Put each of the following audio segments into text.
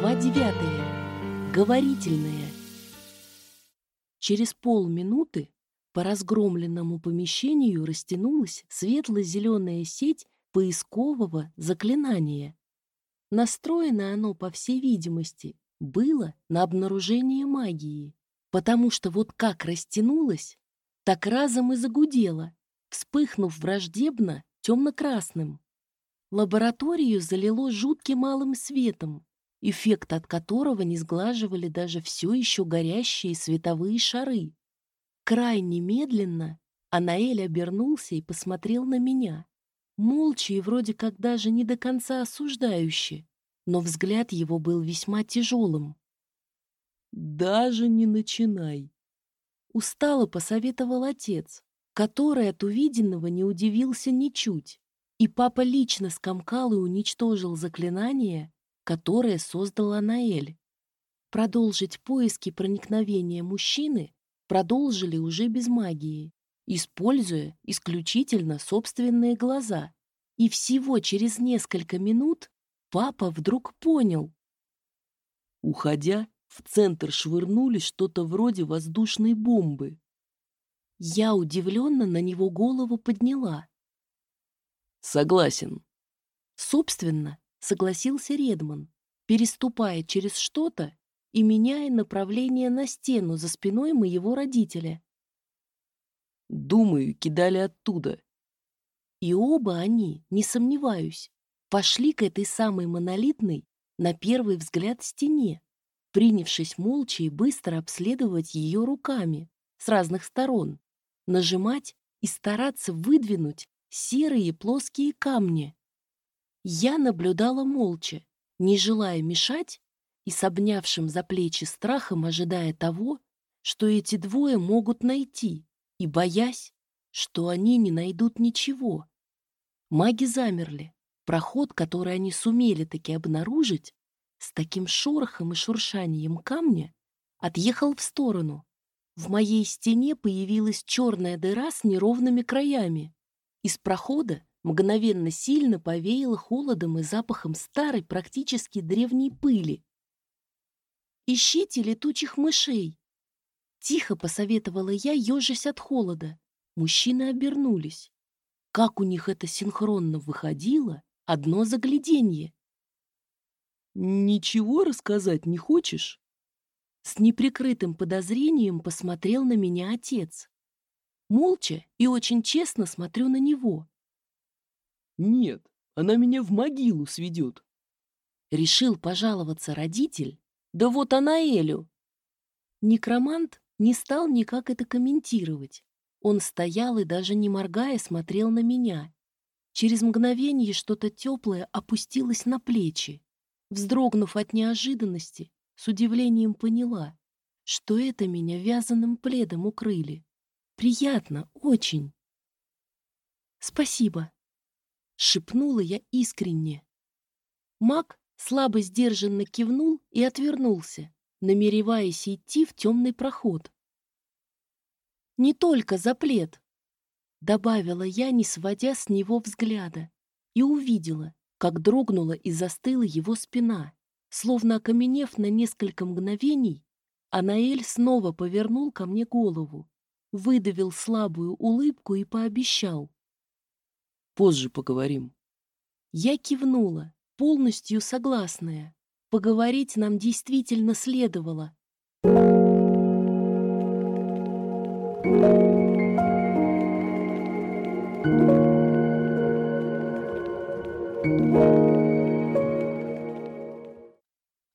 Глава девятая. Говорительная. Через полминуты по разгромленному помещению растянулась светло-зеленая сеть поискового заклинания. Настроено оно, по всей видимости, было на обнаружение магии, потому что вот как растянулось, так разом и загудело, вспыхнув враждебно темно-красным. Лабораторию залило жутким малым светом, эффект от которого не сглаживали даже все еще горящие световые шары. Крайне медленно Анаэль обернулся и посмотрел на меня. Молча и вроде как даже не до конца осуждающе, но взгляд его был весьма тяжелым. «Даже не начинай!» Устало посоветовал отец, который от увиденного не удивился ничуть. И папа лично скомкал и уничтожил заклинание, которое создала Наэль. Продолжить поиски проникновения мужчины продолжили уже без магии, используя исключительно собственные глаза. И всего через несколько минут папа вдруг понял. Уходя, в центр швырнули что-то вроде воздушной бомбы. Я удивленно на него голову подняла. Согласен. Собственно, согласился Редман, переступая через что-то и меняя направление на стену за спиной моего родителя. Думаю, кидали оттуда. И оба они, не сомневаюсь, пошли к этой самой монолитной, на первый взгляд, стене, принявшись молча и быстро обследовать ее руками с разных сторон, нажимать и стараться выдвинуть серые плоские камни. Я наблюдала молча, не желая мешать и с обнявшим за плечи страхом ожидая того, что эти двое могут найти, и боясь, что они не найдут ничего. Маги замерли. Проход, который они сумели таки обнаружить, с таким шорохом и шуршанием камня, отъехал в сторону. В моей стене появилась черная дыра с неровными краями. Из прохода мгновенно сильно повеяло холодом и запахом старой, практически древней пыли. «Ищите летучих мышей!» Тихо посоветовала я, ежась от холода. Мужчины обернулись. Как у них это синхронно выходило, одно загляденье. «Ничего рассказать не хочешь?» С неприкрытым подозрением посмотрел на меня отец. Молча и очень честно смотрю на него. «Нет, она меня в могилу сведет». Решил пожаловаться родитель, да вот она Элю. Некромант не стал никак это комментировать. Он стоял и даже не моргая смотрел на меня. Через мгновение что-то теплое опустилось на плечи. Вздрогнув от неожиданности, с удивлением поняла, что это меня вязаным пледом укрыли. Приятно, очень. Спасибо. Шепнула я искренне. Маг слабо сдержанно кивнул и отвернулся, намереваясь идти в темный проход. «Не только за плед», — добавила я, не сводя с него взгляда, и увидела, как дрогнула и застыла его спина. Словно окаменев на несколько мгновений, Анаэль снова повернул ко мне голову выдавил слабую улыбку и пообещал. «Позже поговорим». Я кивнула, полностью согласная. Поговорить нам действительно следовало.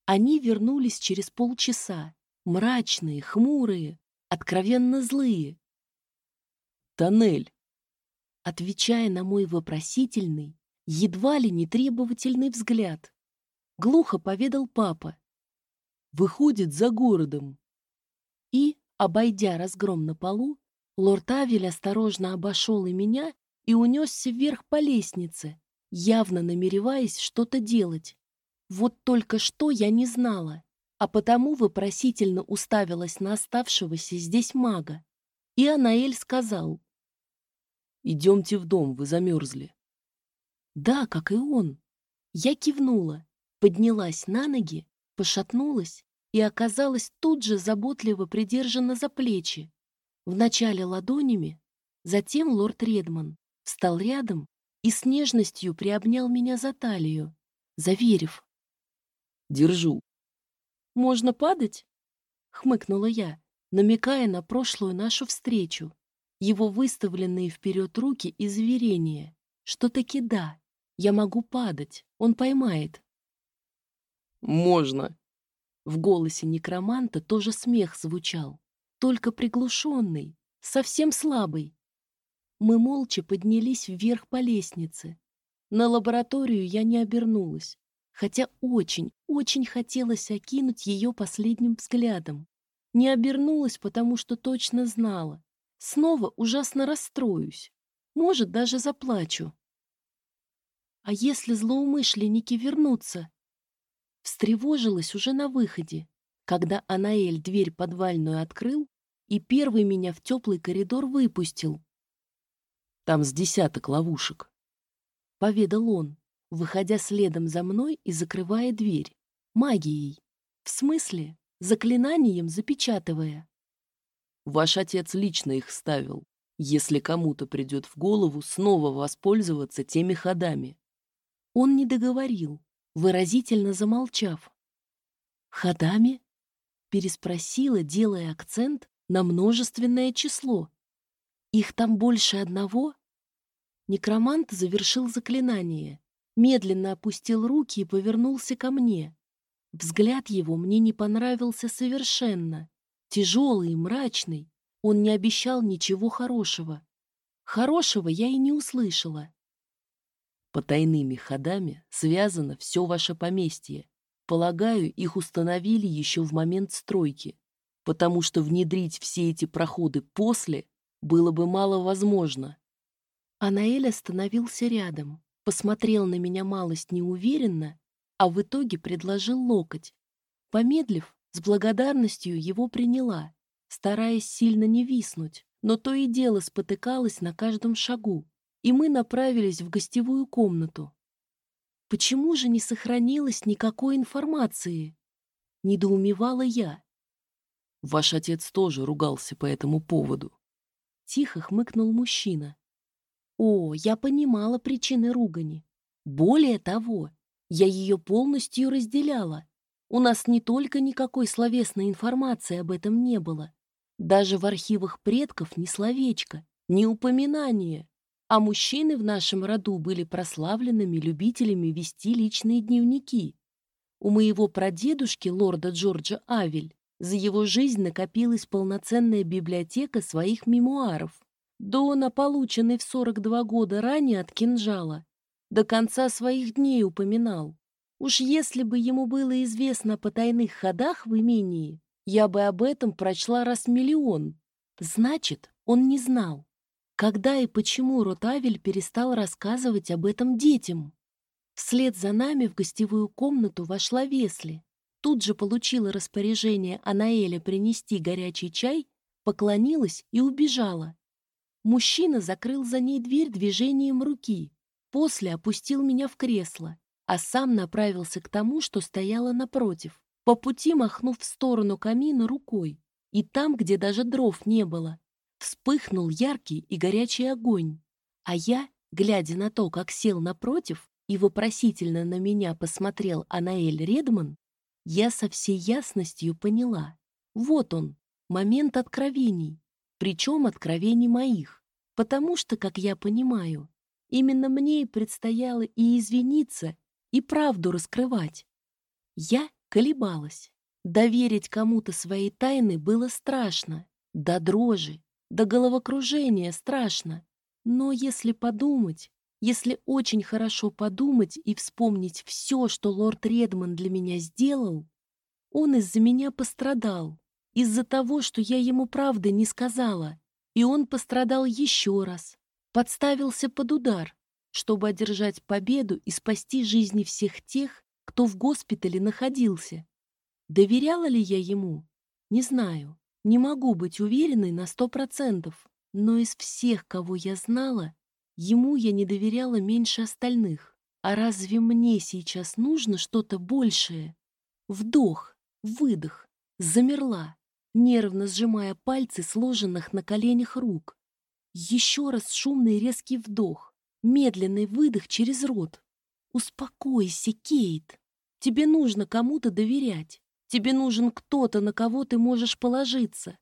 Они вернулись через полчаса, мрачные, хмурые, откровенно злые. «Тоннель!» Отвечая на мой вопросительный, едва ли не требовательный взгляд, глухо поведал папа. «Выходит за городом». И, обойдя разгром на полу, лорд Авель осторожно обошел и меня и унесся вверх по лестнице, явно намереваясь что-то делать. Вот только что я не знала а потому вопросительно уставилась на оставшегося здесь мага. И Анаэль сказал. «Идемте в дом, вы замерзли». Да, как и он. Я кивнула, поднялась на ноги Пошатнулась и оказалась тут же заботливо придержана за плечи. Вначале ладонями, затем лорд Редман встал рядом и с нежностью приобнял меня за талию, заверив. «Держу». «Можно падать?» — хмыкнула я, намекая на прошлую нашу встречу. Его выставленные вперед руки и заверения, что таки да, я могу падать, он поймает. «Можно». В голосе некроманта тоже смех звучал, только приглушенный, совсем слабый. Мы молча поднялись вверх по лестнице. На лабораторию я не обернулась, хотя очень, очень хотелось окинуть ее последним взглядом. Не обернулась, потому что точно знала. Снова ужасно расстроюсь. Может, даже заплачу. А если злоумышленники вернутся? Встревожилась уже на выходе, когда Анаэль дверь подвальную открыл и первый меня в теплый коридор выпустил. Там с десяток ловушек. Поведал он, выходя следом за мной и закрывая дверь. Магией. В смысле, заклинанием запечатывая. Ваш отец лично их ставил, если кому-то придет в голову снова воспользоваться теми ходами. Он не договорил, выразительно замолчав. «Ходами?» — переспросила, делая акцент на множественное число. «Их там больше одного?» Некромант завершил заклинание, медленно опустил руки и повернулся ко мне. Взгляд его мне не понравился совершенно. Тяжелый и мрачный. Он не обещал ничего хорошего. Хорошего я и не услышала. Потайными ходами связано все ваше поместье. Полагаю, их установили еще в момент стройки, потому что внедрить все эти проходы после было бы мало возможно. Анаэль остановился рядом, посмотрел на меня малость неуверенно, а в итоге предложил локоть. Помедлив, с благодарностью его приняла, стараясь сильно не виснуть, но то и дело спотыкалась на каждом шагу и мы направились в гостевую комнату. Почему же не сохранилось никакой информации? Недоумевала я. Ваш отец тоже ругался по этому поводу. Тихо хмыкнул мужчина. О, я понимала причины ругани. Более того, я ее полностью разделяла. У нас не только никакой словесной информации об этом не было. Даже в архивах предков ни словечка, ни упоминания а мужчины в нашем роду были прославленными любителями вести личные дневники. У моего прадедушки, лорда Джорджа Авель, за его жизнь накопилась полноценная библиотека своих мемуаров. Дона, полученный в 42 года ранее от кинжала, до конца своих дней упоминал. Уж если бы ему было известно о потайных ходах в имении, я бы об этом прочла раз миллион. Значит, он не знал. Когда и почему Ротавель перестал рассказывать об этом детям? Вслед за нами в гостевую комнату вошла Весли. Тут же получила распоряжение Анаэля принести горячий чай, поклонилась и убежала. Мужчина закрыл за ней дверь движением руки, после опустил меня в кресло, а сам направился к тому, что стояло напротив, по пути махнув в сторону камина рукой. И там, где даже дров не было, Вспыхнул яркий и горячий огонь, а я, глядя на то, как сел напротив и вопросительно на меня посмотрел Анаэль Редман, я со всей ясностью поняла. Вот он, момент откровений, причем откровений моих, потому что, как я понимаю, именно мне и предстояло и извиниться, и правду раскрывать. Я колебалась. Доверить кому-то свои тайны было страшно, до дрожи, до головокружения страшно. Но если подумать, если очень хорошо подумать и вспомнить все, что лорд Редман для меня сделал, он из-за меня пострадал, из-за того, что я ему правды не сказала, и он пострадал еще раз, подставился под удар, чтобы одержать победу и спасти жизни всех тех, кто в госпитале находился. Доверяла ли я ему? Не знаю. Не могу быть уверенной на сто процентов, но из всех, кого я знала, ему я не доверяла меньше остальных. А разве мне сейчас нужно что-то большее? Вдох, выдох, замерла, нервно сжимая пальцы сложенных на коленях рук. Еще раз шумный резкий вдох, медленный выдох через рот. Успокойся, Кейт. Тебе нужно кому-то доверять. Тебе нужен кто-то, на кого ты можешь положиться.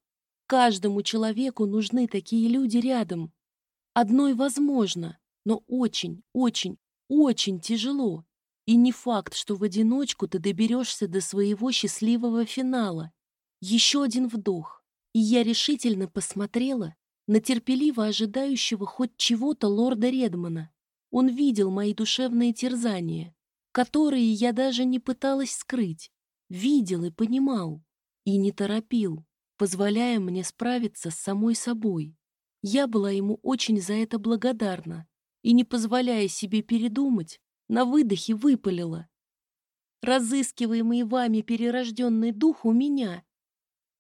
Каждому человеку нужны такие люди рядом. Одной возможно, но очень, очень, очень тяжело. И не факт, что в одиночку ты доберешься до своего счастливого финала. Еще один вдох, и я решительно посмотрела на терпеливо ожидающего хоть чего-то лорда Редмана. Он видел мои душевные терзания, которые я даже не пыталась скрыть. Видел и понимал, и не торопил, позволяя мне справиться с самой собой. Я была ему очень за это благодарна и, не позволяя себе передумать, на выдохе выпалила. Разыскиваемый вами перерожденный дух у меня,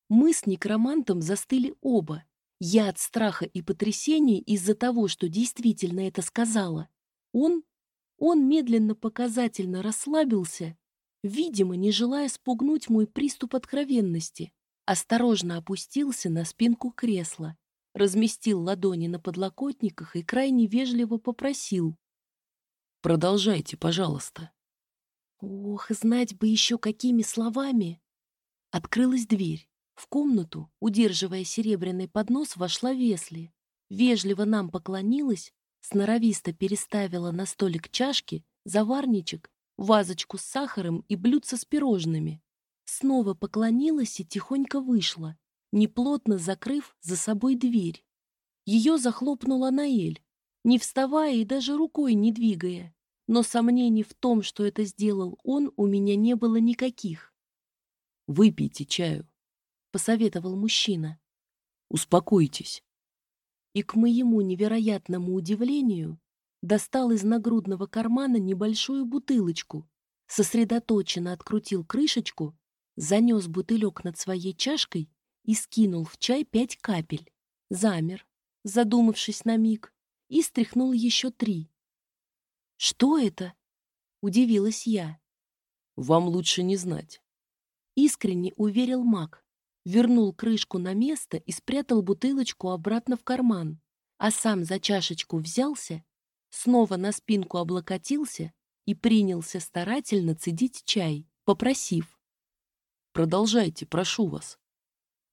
мы с некромантом застыли оба. Я от страха и потрясения из-за того, что действительно это сказала. Он, он медленно показательно расслабился, видимо, не желая спугнуть мой приступ откровенности. Осторожно опустился на спинку кресла, разместил ладони на подлокотниках и крайне вежливо попросил. «Продолжайте, пожалуйста». Ох, знать бы еще какими словами. Открылась дверь. В комнату, удерживая серебряный поднос, вошла Весли. Вежливо нам поклонилась, сноровисто переставила на столик чашки, заварничек, вазочку с сахаром и блюдце с пирожными. Снова поклонилась и тихонько вышла, неплотно закрыв за собой дверь. Ее захлопнула Наэль, не вставая и даже рукой не двигая. Но сомнений в том, что это сделал он, у меня не было никаких. «Выпейте чаю», — посоветовал мужчина. «Успокойтесь». И к моему невероятному удивлению достал из нагрудного кармана небольшую бутылочку, сосредоточенно открутил крышечку, занес бутылек над своей чашкой и скинул в чай пять капель. Замер, задумавшись на миг, и стряхнул еще три. «Что это?» — удивилась я. «Вам лучше не знать», — искренне уверил маг вернул крышку на место и спрятал бутылочку обратно в карман, а сам за чашечку взялся, снова на спинку облокотился и принялся старательно цедить чай, попросив. «Продолжайте, прошу вас».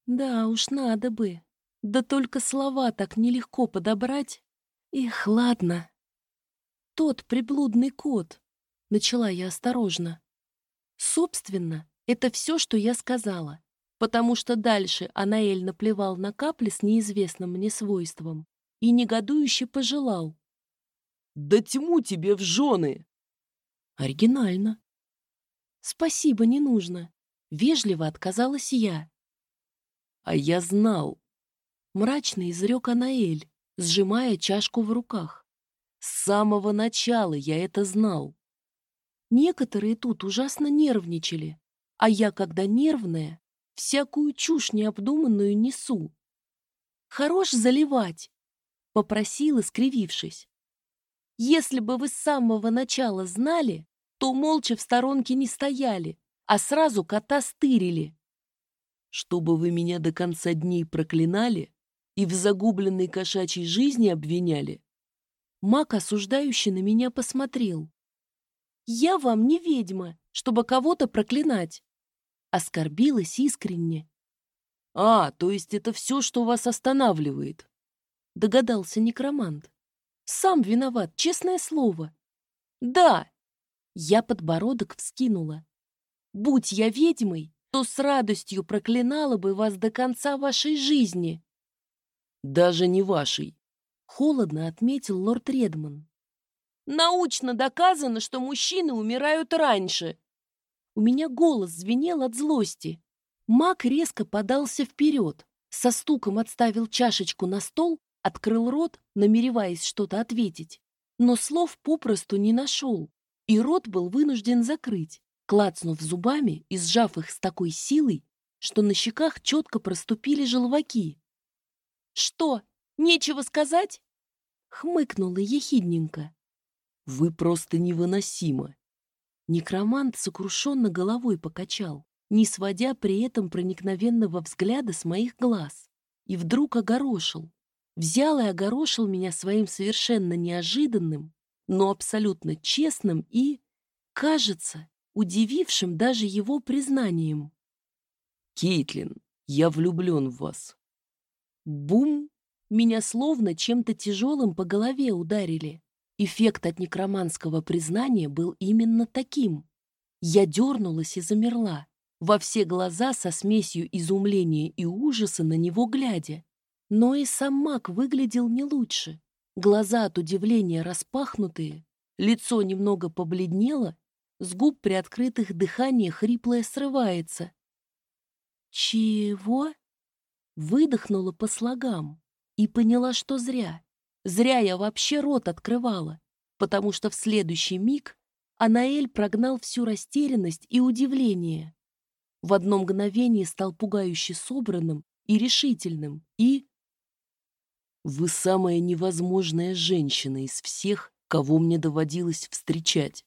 «Да уж, надо бы. Да только слова так нелегко подобрать. Их, ладно». «Тот приблудный кот», — начала я осторожно. «Собственно, это все, что я сказала потому что дальше Анаэль наплевал на капли с неизвестным мне свойством и негодующе пожелал. «Да тьму тебе в жены!» Оригинально. «Спасибо, не нужно». Вежливо отказалась я. «А я знал», — мрачно изрек Анаэль, сжимая чашку в руках. «С самого начала я это знал». Некоторые тут ужасно нервничали, а я, когда нервная, всякую чушь необдуманную несу. Хорош заливать, попросила, скривившись. Если бы вы с самого начала знали, то молча в сторонке не стояли, а сразу кота стырили. Чтобы вы меня до конца дней проклинали и в загубленной кошачьей жизни обвиняли? Мак осуждающий на меня посмотрел. Я вам не ведьма, чтобы кого-то проклинать. Оскорбилась искренне. «А, то есть это все, что вас останавливает?» Догадался некромант. «Сам виноват, честное слово». «Да!» Я подбородок вскинула. «Будь я ведьмой, то с радостью проклинала бы вас до конца вашей жизни». «Даже не вашей», — холодно отметил лорд Редман. «Научно доказано, что мужчины умирают раньше», у меня голос звенел от злости. Мак резко подался вперед, со стуком отставил чашечку на стол, открыл рот, намереваясь что-то ответить. Но слов попросту не нашел, и рот был вынужден закрыть, клацнув зубами и сжав их с такой силой, что на щеках четко проступили желваки. «Что, нечего сказать?» — хмыкнула ехидненько. «Вы просто невыносимы», Некромант сокрушенно головой покачал, не сводя при этом проникновенного взгляда с моих глаз. И вдруг огорошил. Взял и огорошил меня своим совершенно неожиданным, но абсолютно честным и, кажется, удивившим даже его признанием. «Кейтлин, я влюблен в вас». Бум! Меня словно чем-то тяжелым по голове ударили. Эффект от некроманского признания был именно таким. Я дернулась и замерла, во все глаза со смесью изумления и ужаса на него глядя. Но и сам маг выглядел не лучше. Глаза от удивления распахнутые, лицо немного побледнело, с губ приоткрытых дыхание хриплое срывается. «Чего?» Выдохнула по слогам и поняла, что зря. Зря я вообще рот открывала, потому что в следующий миг Анаэль прогнал всю растерянность и удивление. В одно мгновение стал пугающе собранным и решительным, и... «Вы самая невозможная женщина из всех, кого мне доводилось встречать»,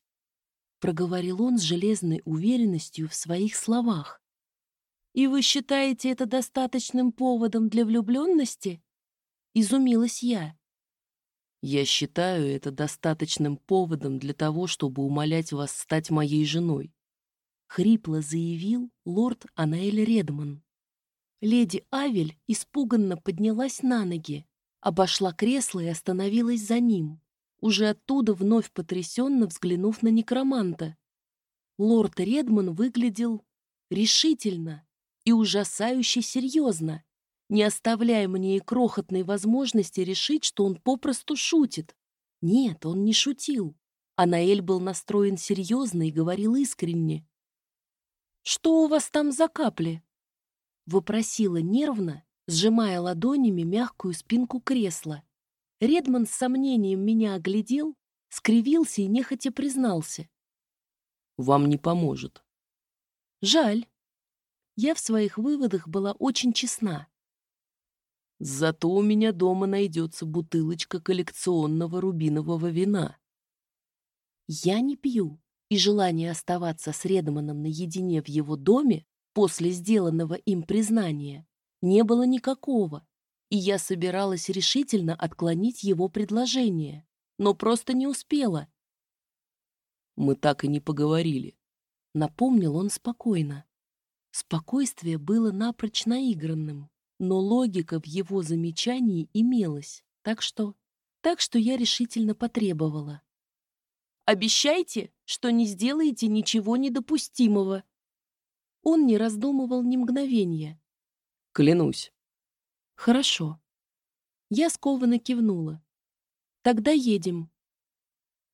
проговорил он с железной уверенностью в своих словах. «И вы считаете это достаточным поводом для влюбленности?» Изумилась я. «Я считаю это достаточным поводом для того, чтобы умолять вас стать моей женой», хрипло заявил лорд Анаэль Редман. Леди Авель испуганно поднялась на ноги, обошла кресло и остановилась за ним, уже оттуда вновь потрясенно взглянув на некроманта. Лорд Редман выглядел решительно, и ужасающе серьезно, не оставляя мне и крохотной возможности решить, что он попросту шутит. Нет, он не шутил. Анаэль был настроен серьезно и говорил искренне. «Что у вас там за капли?» Вопросила нервно, сжимая ладонями мягкую спинку кресла. Редман с сомнением меня оглядел, скривился и нехотя признался. «Вам не поможет». «Жаль я в своих выводах была очень честна. Зато у меня дома найдется бутылочка коллекционного рубинового вина. Я не пью, и желание оставаться с Редманом наедине в его доме после сделанного им признания не было никакого, и я собиралась решительно отклонить его предложение, но просто не успела. «Мы так и не поговорили», — напомнил он спокойно. Спокойствие было напрочь наигранным, но логика в его замечании имелась, так что... Так что я решительно потребовала. «Обещайте, что не сделаете ничего недопустимого!» Он не раздумывал ни мгновения. «Клянусь!» «Хорошо». Я скованно кивнула. «Тогда едем».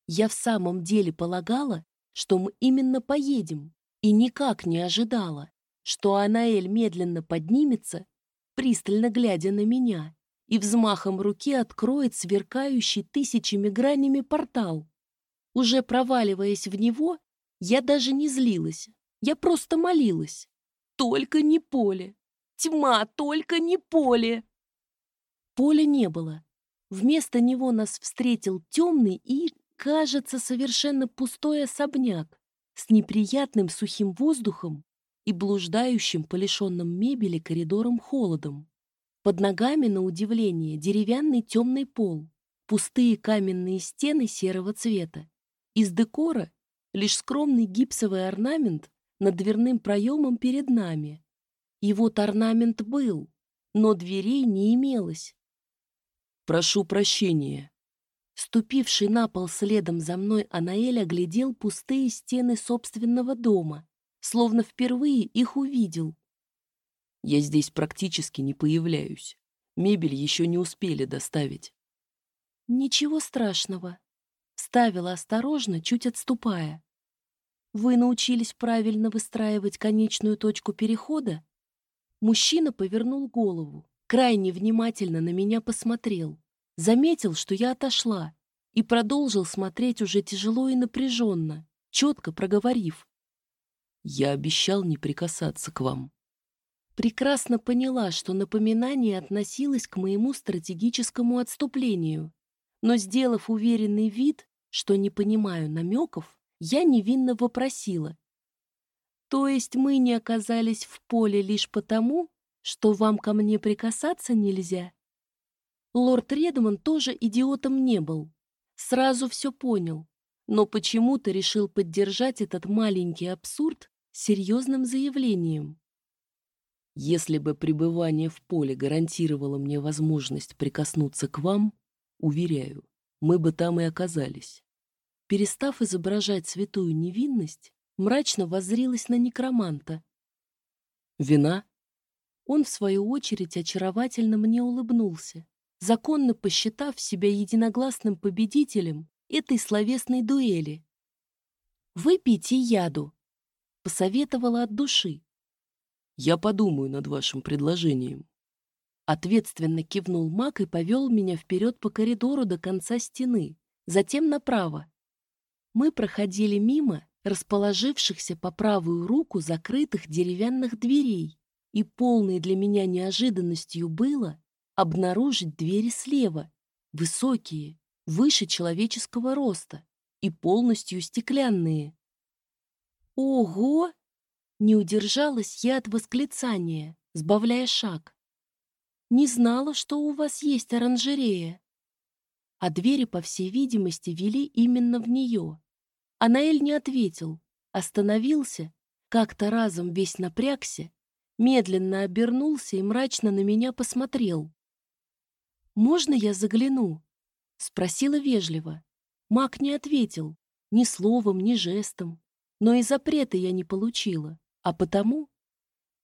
Я в самом деле полагала, что мы именно поедем, и никак не ожидала, что Анаэль медленно поднимется, пристально глядя на меня, и взмахом руки откроет сверкающий тысячами гранями портал. Уже проваливаясь в него, я даже не злилась, я просто молилась. Только не поле! Тьма, только не поле! Поля не было. Вместо него нас встретил темный и, кажется, совершенно пустой особняк с неприятным сухим воздухом и блуждающим по лишенным мебели коридором холодом. Под ногами, на удивление, деревянный темный пол, пустые каменные стены серого цвета. Из декора лишь скромный гипсовый орнамент над дверным проемом перед нами. И вот орнамент был, но дверей не имелось. «Прошу прощения». Ступивший на пол следом за мной Анаэль оглядел пустые стены собственного дома словно впервые их увидел. Я здесь практически не появляюсь. Мебель еще не успели доставить. Ничего страшного. Ставила осторожно, чуть отступая. Вы научились правильно выстраивать конечную точку перехода? Мужчина повернул голову, крайне внимательно на меня посмотрел, заметил, что я отошла, и продолжил смотреть уже тяжело и напряженно, четко проговорив. Я обещал не прикасаться к вам. Прекрасно поняла, что напоминание относилось к моему стратегическому отступлению, но, сделав уверенный вид, что не понимаю намеков, я невинно вопросила. То есть мы не оказались в поле лишь потому, что вам ко мне прикасаться нельзя? Лорд Редман тоже идиотом не был. Сразу все понял, но почему-то решил поддержать этот маленький абсурд серьезным заявлением. Если бы пребывание в поле гарантировало мне возможность прикоснуться к вам, уверяю, мы бы там и оказались. Перестав изображать святую невинность, мрачно воззрилась на некроманта. «Вина?» Он, в свою очередь, очаровательно мне улыбнулся, законно посчитав себя единогласным победителем этой словесной дуэли. «Выпейте яду», — посоветовала от души. «Я подумаю над вашим предложением». Ответственно кивнул маг и повел меня вперед по коридору до конца стены, затем направо. Мы проходили мимо расположившихся по правую руку закрытых деревянных дверей, и полной для меня неожиданностью было обнаружить двери слева, высокие, выше человеческого роста и полностью стеклянные. «Ого!» — не удержалась я от восклицания, сбавляя шаг. «Не знала, что у вас есть оранжерея». А двери, по всей видимости, вели именно в нее. Анаэль не ответил, остановился, как-то разом весь напрягся, медленно обернулся и мрачно на меня посмотрел. «Можно я загляну?» — спросила вежливо. Маг не ответил, ни словом, ни жестом, но и запрета я не получила, а потому,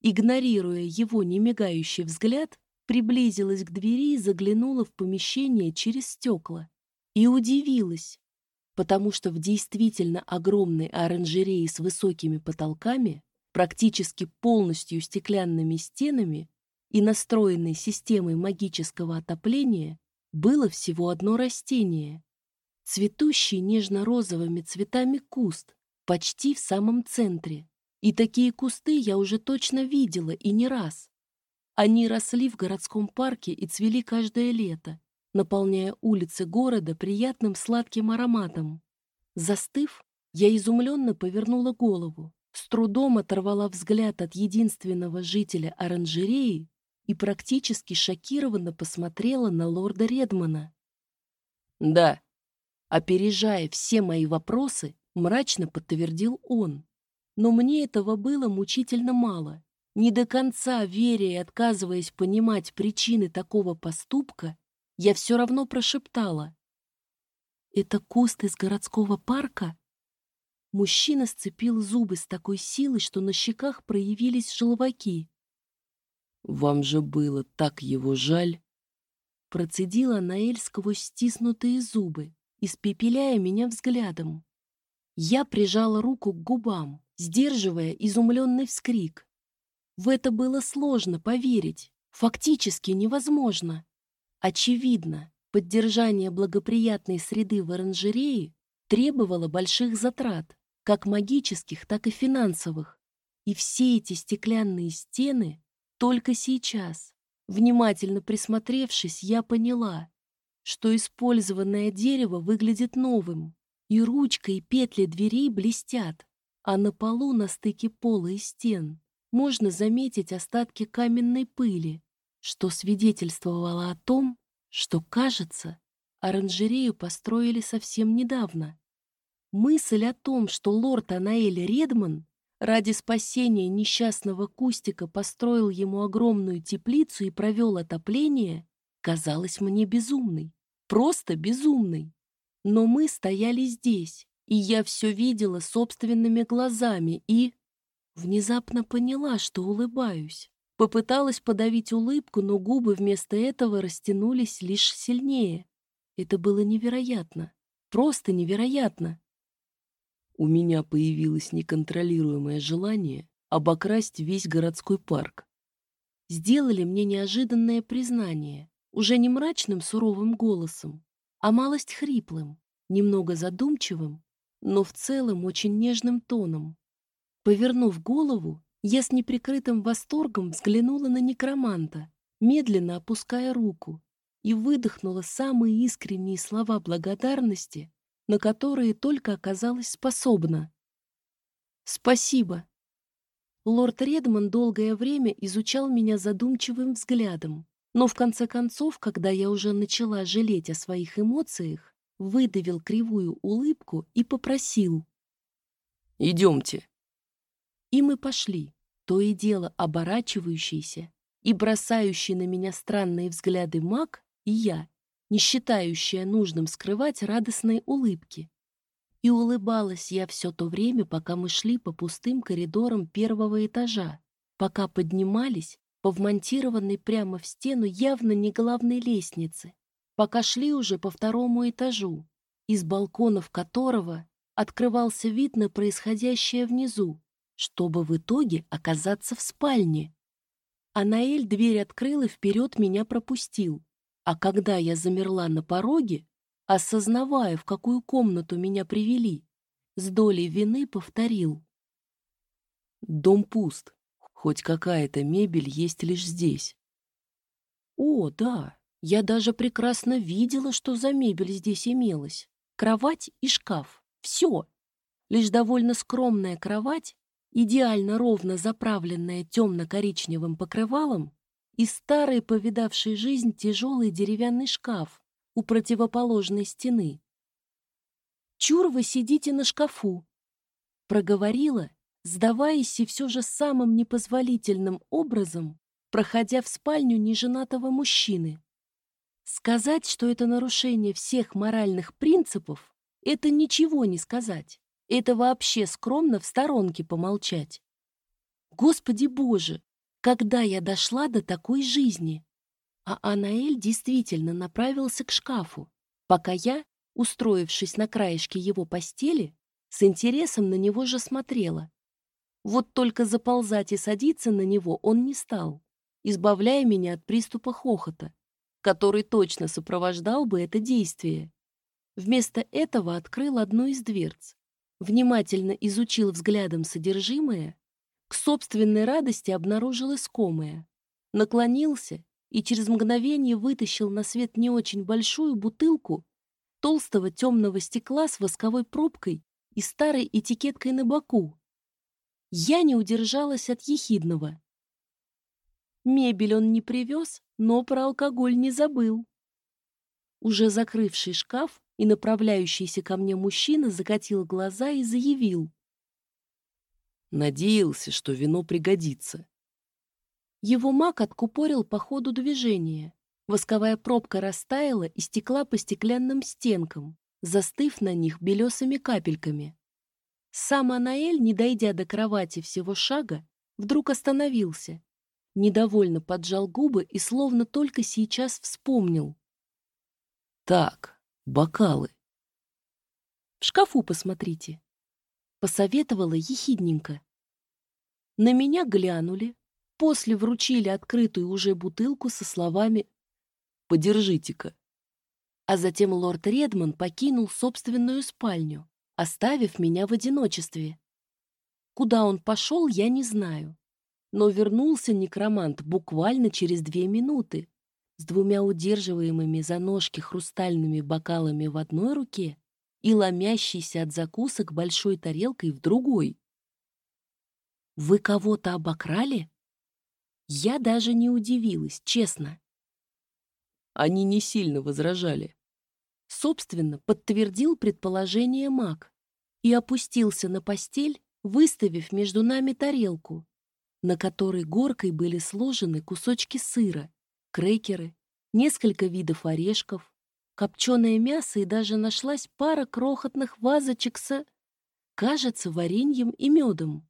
игнорируя его немигающий взгляд, приблизилась к двери и заглянула в помещение через стекла. И удивилась, потому что в действительно огромной оранжерее с высокими потолками, практически полностью стеклянными стенами и настроенной системой магического отопления было всего одно растение. Цветущий нежно-розовыми цветами куст, почти в самом центре. И такие кусты я уже точно видела и не раз. Они росли в городском парке и цвели каждое лето, наполняя улицы города приятным сладким ароматом. Застыв, я изумленно повернула голову, с трудом оторвала взгляд от единственного жителя оранжереи и практически шокированно посмотрела на лорда Редмана. «Да», опережая все мои вопросы, мрачно подтвердил он. Но мне этого было мучительно мало. Не до конца веря и отказываясь понимать причины такого поступка, я все равно прошептала. «Это куст из городского парка?» Мужчина сцепил зубы с такой силой, что на щеках проявились желваки. «Вам же было так его жаль!» Процедила Наэль сквозь стиснутые зубы, испепеляя меня взглядом. Я прижала руку к губам, сдерживая изумленный вскрик. В это было сложно поверить, фактически невозможно. Очевидно, поддержание благоприятной среды в оранжерее требовало больших затрат, как магических, так и финансовых. И все эти стеклянные стены только сейчас, внимательно присмотревшись, я поняла, что использованное дерево выглядит новым, и ручка и петли дверей блестят, а на полу на стыке пола и стен можно заметить остатки каменной пыли, что свидетельствовало о том, что, кажется, оранжерею построили совсем недавно. Мысль о том, что лорд Анаэль Редман ради спасения несчастного кустика построил ему огромную теплицу и провел отопление, казалась мне безумной. Просто безумной. Но мы стояли здесь, и я все видела собственными глазами и... Внезапно поняла, что улыбаюсь. Попыталась подавить улыбку, но губы вместо этого растянулись лишь сильнее. Это было невероятно. Просто невероятно. У меня появилось неконтролируемое желание обокрасть весь городской парк. Сделали мне неожиданное признание, уже не мрачным суровым голосом, а малость хриплым, немного задумчивым, но в целом очень нежным тоном. Повернув голову, я с неприкрытым восторгом взглянула на некроманта, медленно опуская руку, и выдохнула самые искренние слова благодарности на которые только оказалась способна. «Спасибо». Лорд Редман долгое время изучал меня задумчивым взглядом, но в конце концов, когда я уже начала жалеть о своих эмоциях, выдавил кривую улыбку и попросил. «Идемте». И мы пошли, то и дело оборачивающийся и бросающий на меня странные взгляды маг и я, не считающая нужным скрывать радостные улыбки. И улыбалась я все то время, пока мы шли по пустым коридорам первого этажа, пока поднимались по вмонтированной прямо в стену явно не головной лестнице, пока шли уже по второму этажу, из балконов которого открывался вид на происходящее внизу, чтобы в итоге оказаться в спальне. Анаэль дверь открыл и вперед меня пропустил, а когда я замерла на пороге, осознавая, в какую комнату меня привели, с долей вины повторил. Дом пуст. Хоть какая-то мебель есть лишь здесь. О, да, я даже прекрасно видела, что за мебель здесь имелась. Кровать и шкаф. Все. Лишь довольно скромная кровать, идеально ровно заправленная темно-коричневым покрывалом, и старый, повидавший жизнь, тяжелый деревянный шкаф у противоположной стены. «Чур вы сидите на шкафу», — проговорила, сдаваясь и все же самым непозволительным образом, проходя в спальню неженатого мужчины. Сказать, что это нарушение всех моральных принципов, это ничего не сказать. Это вообще скромно в сторонке помолчать. Господи Боже, когда я дошла до такой жизни. А Анаэль действительно направился к шкафу, пока я, устроившись на краешке его постели, с интересом на него же смотрела. Вот только заползать и садиться на него он не стал, избавляя меня от приступа хохота, который точно сопровождал бы это действие. Вместо этого открыл одну из дверц, внимательно изучил взглядом содержимое к собственной радости обнаружил искомое. Наклонился и через мгновение вытащил на свет не очень большую бутылку толстого темного стекла с восковой пробкой и старой этикеткой на боку. Я не удержалась от ехидного. Мебель он не привез, но про алкоголь не забыл. Уже закрывший шкаф и направляющийся ко мне мужчина закатил глаза и заявил. Надеялся, что вино пригодится. Его маг откупорил по ходу движения. Восковая пробка растаяла и стекла по стеклянным стенкам, застыв на них белесыми капельками. Сам Анаэль, не дойдя до кровати всего шага, вдруг остановился. Недовольно поджал губы и словно только сейчас вспомнил. «Так, бокалы». «В шкафу посмотрите», — посоветовала ехидненько. На меня глянули, после вручили открытую уже бутылку со словами «Подержите-ка». А затем лорд Редман покинул собственную спальню, оставив меня в одиночестве. Куда он пошел, я не знаю. Но вернулся некромант буквально через две минуты с двумя удерживаемыми за ножки хрустальными бокалами в одной руке и ломящейся от закусок большой тарелкой в другой. Вы кого-то обокрали? Я даже не удивилась, честно. Они не сильно возражали. Собственно, подтвердил предположение маг и опустился на постель, выставив между нами тарелку, на которой горкой были сложены кусочки сыра, крекеры, несколько видов орешков, копченое мясо и даже нашлась пара крохотных вазочек с, кажется, вареньем и медом.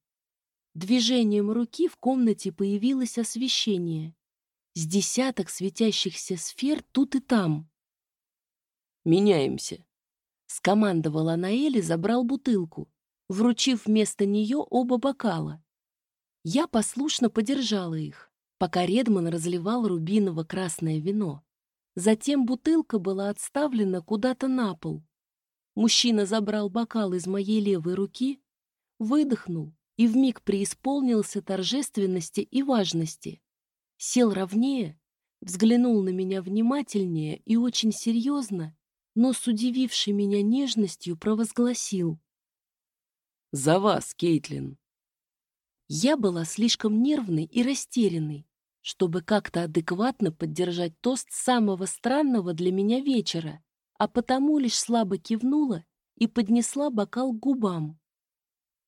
Движением руки в комнате появилось освещение. С десяток светящихся сфер тут и там. «Меняемся», — скомандовал Анаэль и забрал бутылку, вручив вместо нее оба бокала. Я послушно подержала их, пока Редман разливал рубиново-красное вино. Затем бутылка была отставлена куда-то на пол. Мужчина забрал бокал из моей левой руки, выдохнул и вмиг преисполнился торжественности и важности. Сел ровнее, взглянул на меня внимательнее и очень серьезно, но с удивившей меня нежностью провозгласил. «За вас, Кейтлин!» Я была слишком нервной и растерянной, чтобы как-то адекватно поддержать тост самого странного для меня вечера, а потому лишь слабо кивнула и поднесла бокал к губам.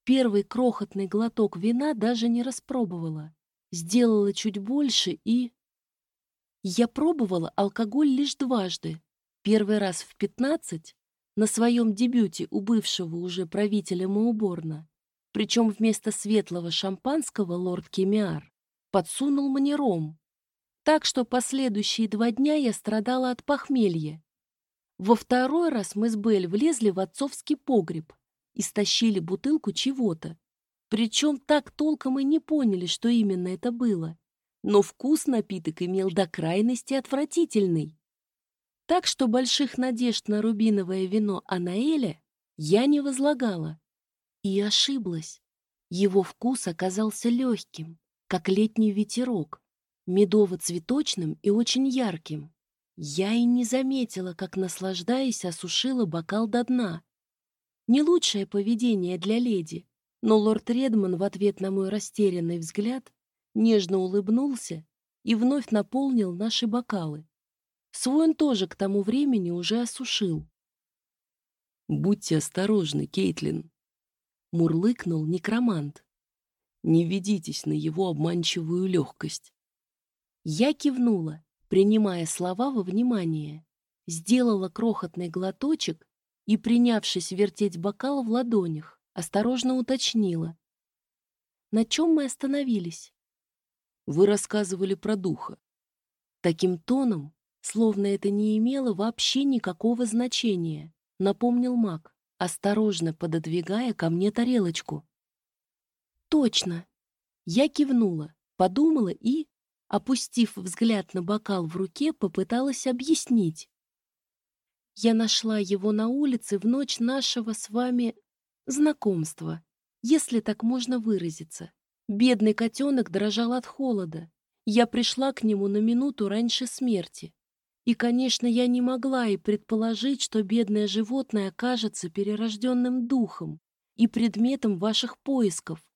Первый крохотный глоток вина даже не распробовала. Сделала чуть больше и... Я пробовала алкоголь лишь дважды. Первый раз в пятнадцать, на своем дебюте у бывшего уже правителя Мауборна, причем вместо светлого шампанского лорд Кемиар подсунул мне ром. Так что последующие два дня я страдала от похмелья. Во второй раз мы с Белль влезли в отцовский погреб и стащили бутылку чего-то. Причем так толком и не поняли, что именно это было. Но вкус напиток имел до крайности отвратительный. Так что больших надежд на рубиновое вино Анаэля я не возлагала. И ошиблась. Его вкус оказался легким, как летний ветерок, медово-цветочным и очень ярким. Я и не заметила, как, наслаждаясь, осушила бокал до дна. Не лучшее поведение для леди, но лорд Редман в ответ на мой растерянный взгляд нежно улыбнулся и вновь наполнил наши бокалы. Свой он тоже к тому времени уже осушил. «Будьте осторожны, Кейтлин», мурлыкнул некромант. Не ведитесь на его обманчивую легкость. Я кивнула, принимая слова во внимание, сделала крохотный глоточек и, принявшись вертеть бокал в ладонях, осторожно уточнила. На чем мы остановились? Вы рассказывали про духа. Таким тоном, словно это не имело вообще никакого значения, напомнил маг осторожно пододвигая ко мне тарелочку. «Точно!» Я кивнула, подумала и, опустив взгляд на бокал в руке, попыталась объяснить. Я нашла его на улице в ночь нашего с вами знакомства, если так можно выразиться. Бедный котенок дрожал от холода. Я пришла к нему на минуту раньше смерти. И, конечно, я не могла и предположить, что бедное животное окажется перерожденным духом и предметом ваших поисков.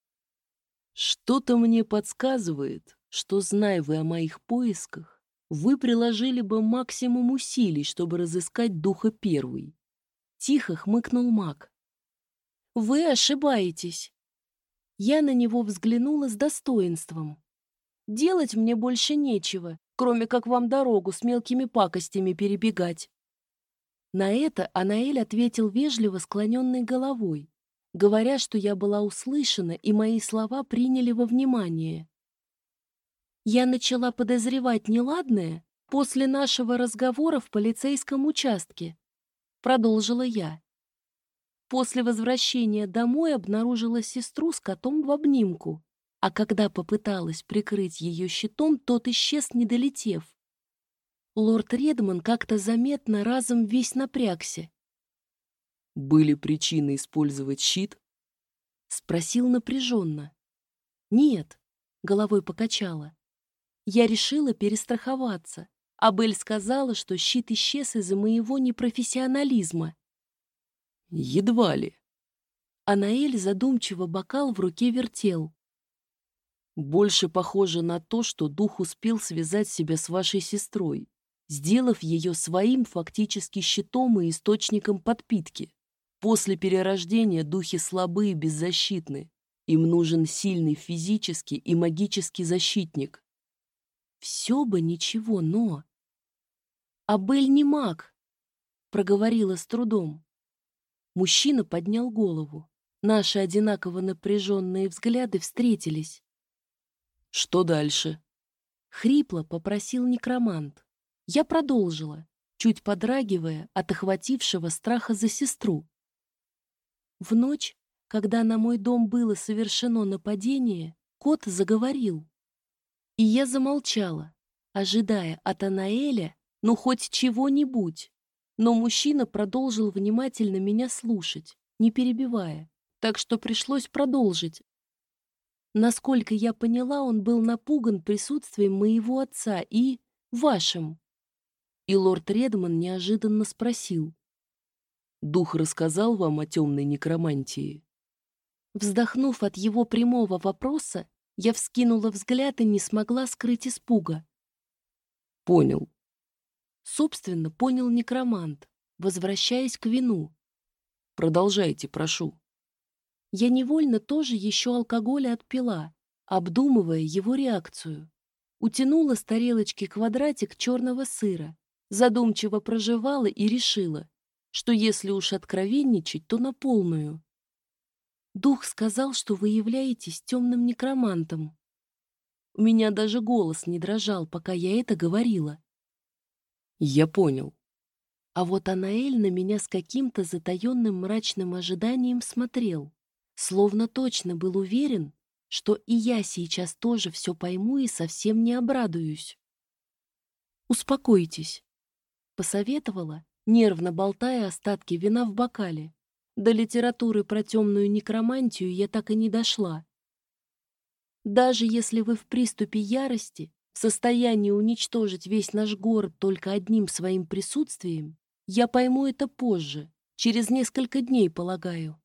Что-то мне подсказывает, что, зная вы о моих поисках, вы приложили бы максимум усилий, чтобы разыскать духа первый. Тихо хмыкнул маг. Вы ошибаетесь. Я на него взглянула с достоинством. Делать мне больше нечего, кроме как вам дорогу с мелкими пакостями перебегать. На это Анаэль ответил вежливо склоненной головой, говоря, что я была услышана и мои слова приняли во внимание. Я начала подозревать неладное после нашего разговора в полицейском участке. Продолжила я. После возвращения домой обнаружила сестру с котом в обнимку а когда попыталась прикрыть ее щитом, тот исчез, не долетев. Лорд Редман как-то заметно разом весь напрягся. «Были причины использовать щит?» — спросил напряженно. «Нет», — головой покачала. «Я решила перестраховаться, а Белль сказала, что щит исчез из-за моего непрофессионализма». «Едва ли». Анаэль задумчиво бокал в руке вертел. Больше похоже на то, что дух успел связать себя с вашей сестрой, сделав ее своим фактически щитом и источником подпитки. После перерождения духи слабы и беззащитны. Им нужен сильный физический и магический защитник. Все бы ничего, но... «Абель не маг», — проговорила с трудом. Мужчина поднял голову. Наши одинаково напряженные взгляды встретились. Что дальше? Хрипло попросил некромант. Я продолжила, чуть подрагивая от охватившего страха за сестру. В ночь, когда на мой дом было совершено нападение, кот заговорил. И я замолчала, ожидая от Анаэля, ну хоть чего-нибудь. Но мужчина продолжил внимательно меня слушать, не перебивая, так что пришлось продолжить, Насколько я поняла, он был напуган присутствием моего отца и вашим. И лорд Редман неожиданно спросил. Дух рассказал вам о темной некромантии? Вздохнув от его прямого вопроса, я вскинула взгляд и не смогла скрыть испуга. Понял. Собственно, понял некромант, возвращаясь к вину. Продолжайте, прошу. Я невольно тоже еще алкоголя отпила, обдумывая его реакцию. Утянула с тарелочки квадратик черного сыра, задумчиво проживала и решила, что если уж откровенничать, то на полную. Дух сказал, что вы являетесь темным некромантом. У меня даже голос не дрожал, пока я это говорила. Я понял. А вот Анаэль на меня с каким-то затаенным мрачным ожиданием смотрел, словно точно был уверен, что и я сейчас тоже все пойму и совсем не обрадуюсь. «Успокойтесь», — посоветовала, нервно болтая остатки вина в бокале. До литературы про темную некромантию я так и не дошла. Даже если вы в приступе ярости, в состоянии уничтожить весь наш город только одним своим присутствием, я пойму это позже, через несколько дней, полагаю.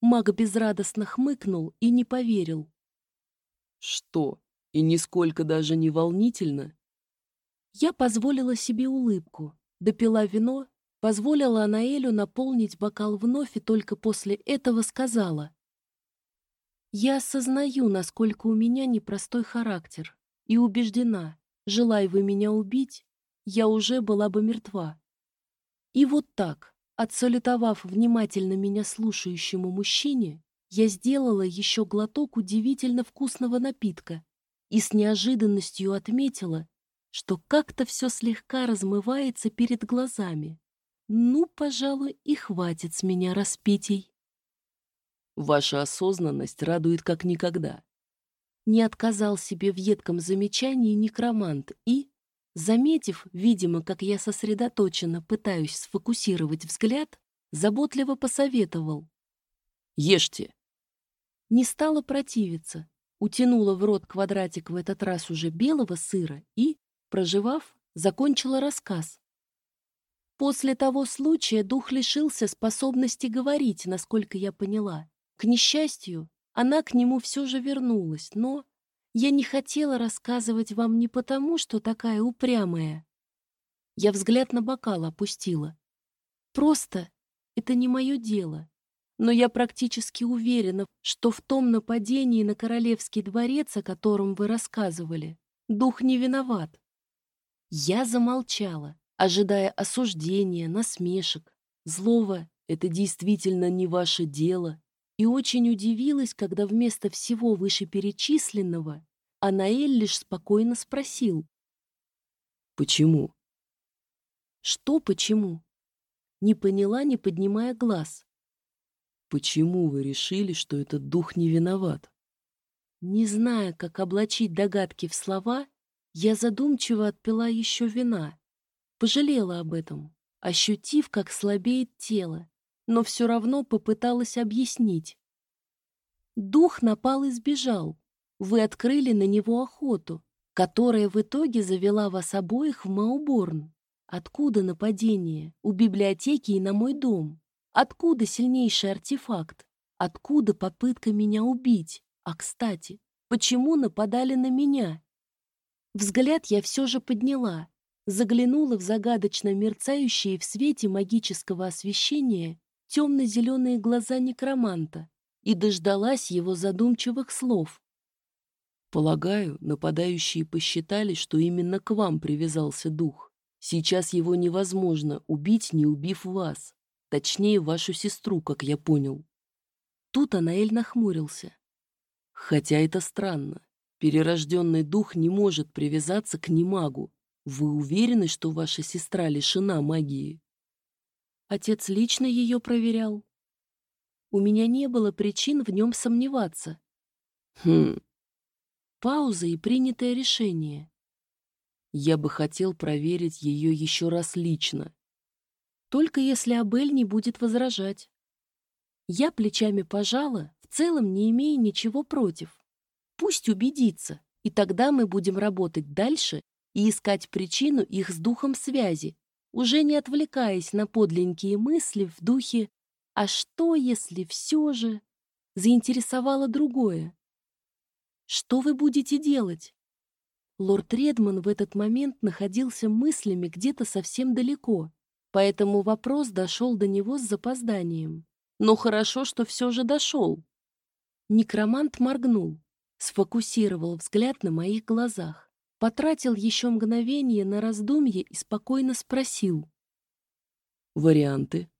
Маг безрадостно хмыкнул и не поверил. Что, и нисколько даже не волнительно? Я позволила себе улыбку, допила вино, позволила Анаэлю наполнить бокал вновь и только после этого сказала. «Я осознаю, насколько у меня непростой характер, и убеждена, желая вы меня убить, я уже была бы мертва. И вот так, Отсалютовав внимательно меня слушающему мужчине, я сделала еще глоток удивительно вкусного напитка и с неожиданностью отметила, что как-то все слегка размывается перед глазами. Ну, пожалуй, и хватит с меня распитий. Ваша осознанность радует как никогда. Не отказал себе в едком замечании некромант и, Заметив, видимо, как я сосредоточенно пытаюсь сфокусировать взгляд, заботливо посоветовал. «Ешьте». Не стала противиться, утянула в рот квадратик в этот раз уже белого сыра и, проживав, закончила рассказ. После того случая дух лишился способности говорить, насколько я поняла. К несчастью, она к нему все же вернулась, но я не хотела рассказывать вам не потому, что такая упрямая. Я взгляд на бокал опустила. Просто это не мое дело. Но я практически уверена, что в том нападении на королевский дворец, о котором вы рассказывали, дух не виноват. Я замолчала, ожидая осуждения, насмешек. Злого — это действительно не ваше дело. И очень удивилась, когда вместо всего вышеперечисленного а Наэль лишь спокойно спросил. «Почему?» «Что почему?» Не поняла, не поднимая глаз. «Почему вы решили, что этот дух не виноват?» Не зная, как облачить догадки в слова, я задумчиво отпила еще вина. Пожалела об этом, ощутив, как слабеет тело, но все равно попыталась объяснить. Дух напал и сбежал, вы открыли на него охоту, которая в итоге завела вас обоих в Мауборн. Откуда нападение? У библиотеки и на мой дом. Откуда сильнейший артефакт? Откуда попытка меня убить? А, кстати, почему нападали на меня? Взгляд я все же подняла, заглянула в загадочно мерцающие в свете магического освещения темно-зеленые глаза некроманта и дождалась его задумчивых слов. Полагаю, нападающие посчитали, что именно к вам привязался дух. Сейчас его невозможно убить, не убив вас. Точнее, вашу сестру, как я понял. Тут Анаэль нахмурился. Хотя это странно. Перерожденный дух не может привязаться к немагу. Вы уверены, что ваша сестра лишена магии? Отец лично ее проверял. У меня не было причин в нем сомневаться. Хм, Пауза и принятое решение. Я бы хотел проверить ее еще раз лично. Только если Абель не будет возражать. Я плечами пожала, в целом не имея ничего против. Пусть убедится, и тогда мы будем работать дальше и искать причину их с духом связи, уже не отвлекаясь на подленькие мысли в духе «А что, если все же...» заинтересовало другое. «Что вы будете делать?» Лорд Редман в этот момент находился мыслями где-то совсем далеко, поэтому вопрос дошел до него с запозданием. Но хорошо, что все же дошел. Некромант моргнул, сфокусировал взгляд на моих глазах, потратил еще мгновение на раздумье и спокойно спросил. «Варианты?»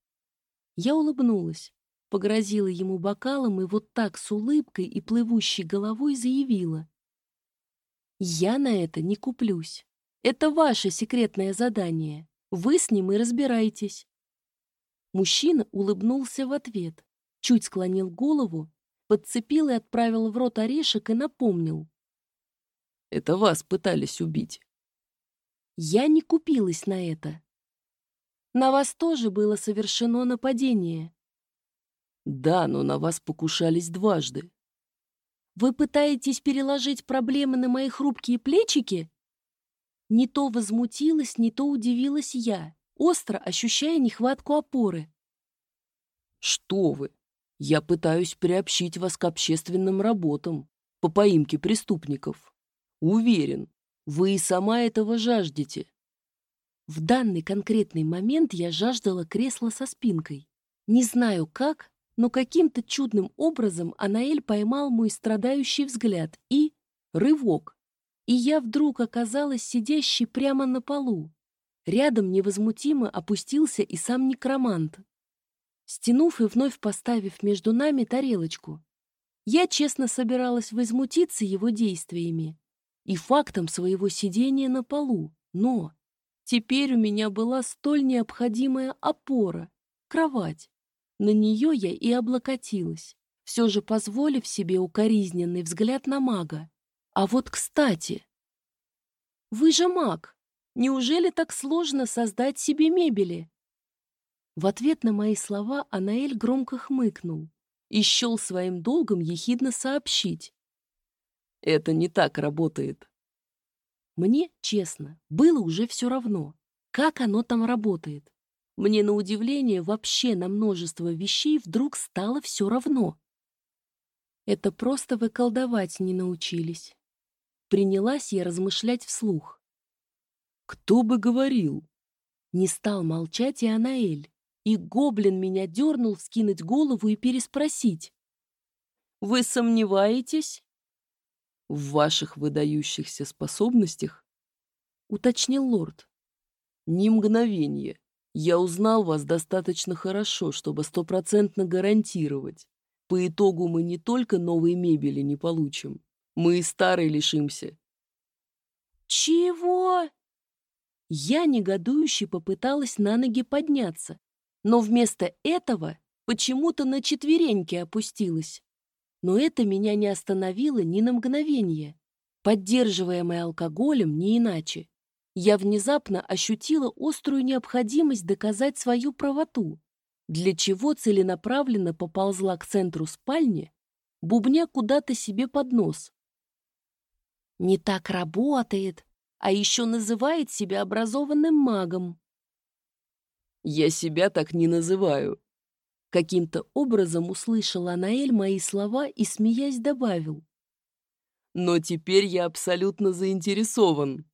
Я улыбнулась, погрозила ему бокалом и вот так с улыбкой и плывущей головой заявила. «Я на это не куплюсь. Это ваше секретное задание. Вы с ним и разбирайтесь». Мужчина улыбнулся в ответ, чуть склонил голову, подцепил и отправил в рот орешек и напомнил. «Это вас пытались убить». Я не купилась на это. На вас тоже было совершено нападение. Да, но на вас покушались дважды. Вы пытаетесь переложить проблемы на мои хрупкие плечики? Не то возмутилась, не то удивилась я, остро ощущая нехватку опоры. Что вы? Я пытаюсь приобщить вас к общественным работам по поимке преступников. Уверен, вы и сама этого жаждете. В данный конкретный момент я жаждала кресла со спинкой. Не знаю как, но каким-то чудным образом Анаэль поймал мой страдающий взгляд и... рывок. И я вдруг оказалась сидящей прямо на полу. Рядом невозмутимо опустился и сам некромант. Стянув и вновь поставив между нами тарелочку, я честно собиралась возмутиться его действиями и фактом своего сидения на полу, но... Теперь у меня была столь необходимая опора — кровать. На нее я и облокотилась, все же позволив себе укоризненный взгляд на мага. А вот кстати... Вы же маг. Неужели так сложно создать себе мебели? В ответ на мои слова Анаэль громко хмыкнул и счел своим долгом ехидно сообщить. «Это не так работает. Мне, честно, было уже все равно, как оно там работает. Мне, на удивление, вообще на множество вещей вдруг стало все равно. Это просто вы колдовать не научились. Принялась я размышлять вслух. «Кто бы говорил?» Не стал молчать и Анаэль, и гоблин меня дернул вскинуть голову и переспросить. «Вы сомневаетесь?» в ваших выдающихся способностях?» — уточнил лорд. «Ни мгновение. Я узнал вас достаточно хорошо, чтобы стопроцентно гарантировать. По итогу мы не только новые мебели не получим, мы и старой лишимся». «Чего?» Я негодующе попыталась на ноги подняться, но вместо этого почему-то на четвереньки опустилась. Но это меня не остановило ни на мгновение. Поддерживаемая алкоголем не иначе. Я внезапно ощутила острую необходимость доказать свою правоту, для чего целенаправленно поползла к центру спальни, бубня куда-то себе под нос. Не так работает, а еще называет себя образованным магом. «Я себя так не называю», Каким-то образом услышал Анаэль мои слова и, смеясь, добавил. «Но теперь я абсолютно заинтересован».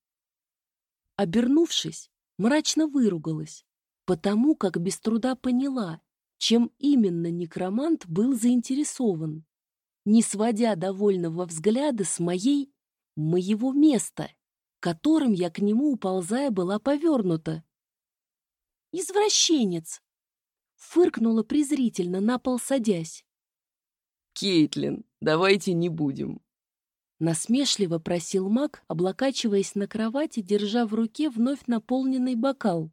Обернувшись, мрачно выругалась, потому как без труда поняла, чем именно некромант был заинтересован, не сводя довольного взгляда с моей, моего места, которым я к нему, уползая, была повернута. «Извращенец!» фыркнула презрительно, на пол садясь. «Кейтлин, давайте не будем». Насмешливо просил маг, облокачиваясь на кровати, держа в руке вновь наполненный бокал.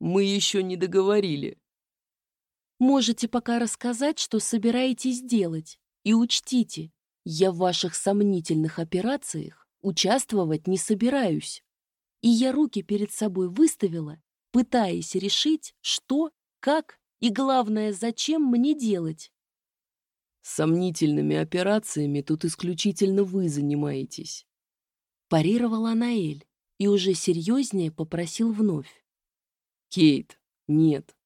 «Мы еще не договорили». «Можете пока рассказать, что собираетесь делать, и учтите, я в ваших сомнительных операциях участвовать не собираюсь». И я руки перед собой выставила, пытаясь решить, что как и, главное, зачем мне делать? Сомнительными операциями тут исключительно вы занимаетесь. Парировала Анаэль и уже серьезнее попросил вновь. Кейт, нет.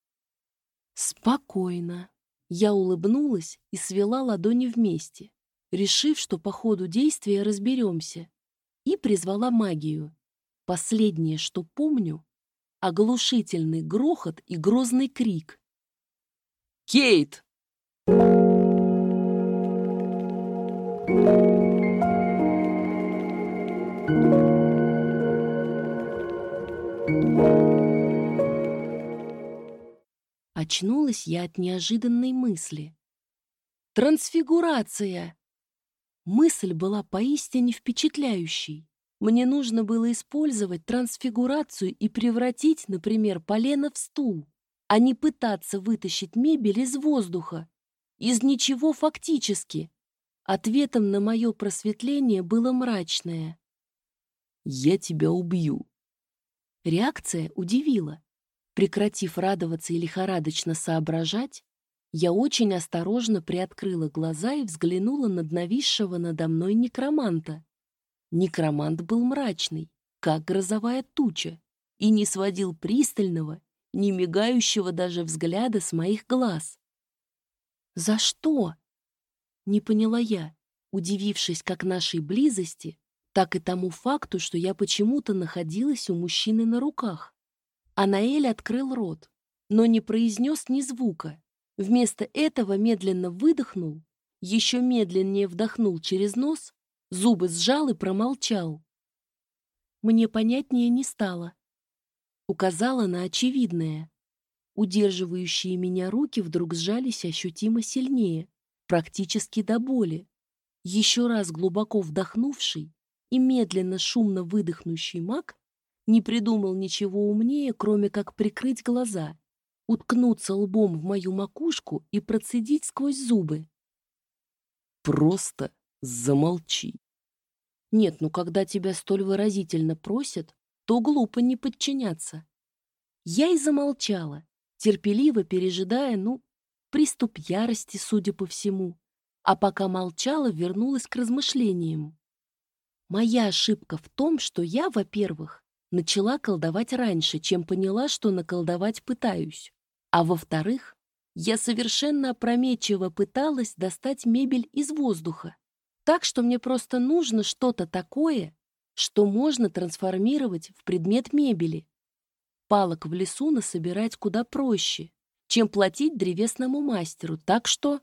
Спокойно. Я улыбнулась и свела ладони вместе, решив, что по ходу действия разберемся, и призвала магию. Последнее, что помню, оглушительный грохот и грозный крик. «Кейт!» Очнулась я от неожиданной мысли. Трансфигурация! Мысль была поистине впечатляющей. Мне нужно было использовать трансфигурацию и превратить, например, полено в стул, а не пытаться вытащить мебель из воздуха. Из ничего фактически. Ответом на мое просветление было мрачное. «Я тебя убью». Реакция удивила. Прекратив радоваться и лихорадочно соображать, я очень осторожно приоткрыла глаза и взглянула на нависшего надо мной некроманта. Некромант был мрачный, как грозовая туча, и не сводил пристального, не мигающего даже взгляда с моих глаз. «За что?» — не поняла я, удивившись как нашей близости, так и тому факту, что я почему-то находилась у мужчины на руках. Анаэль открыл рот, но не произнес ни звука. Вместо этого медленно выдохнул, еще медленнее вдохнул через нос, зубы сжал и промолчал. Мне понятнее не стало. Указала на очевидное. Удерживающие меня руки вдруг сжались ощутимо сильнее, практически до боли. Еще раз глубоко вдохнувший и медленно шумно выдохнущий маг не придумал ничего умнее, кроме как прикрыть глаза, уткнуться лбом в мою макушку и процедить сквозь зубы. «Просто замолчи». Нет, ну когда тебя столь выразительно просят, то глупо не подчиняться. Я и замолчала, терпеливо пережидая, ну, приступ ярости, судя по всему. А пока молчала, вернулась к размышлениям. Моя ошибка в том, что я, во-первых, начала колдовать раньше, чем поняла, что наколдовать пытаюсь. А во-вторых, я совершенно опрометчиво пыталась достать мебель из воздуха. Так что мне просто нужно что-то такое, что можно трансформировать в предмет мебели. Палок в лесу насобирать куда проще, чем платить древесному мастеру, так что...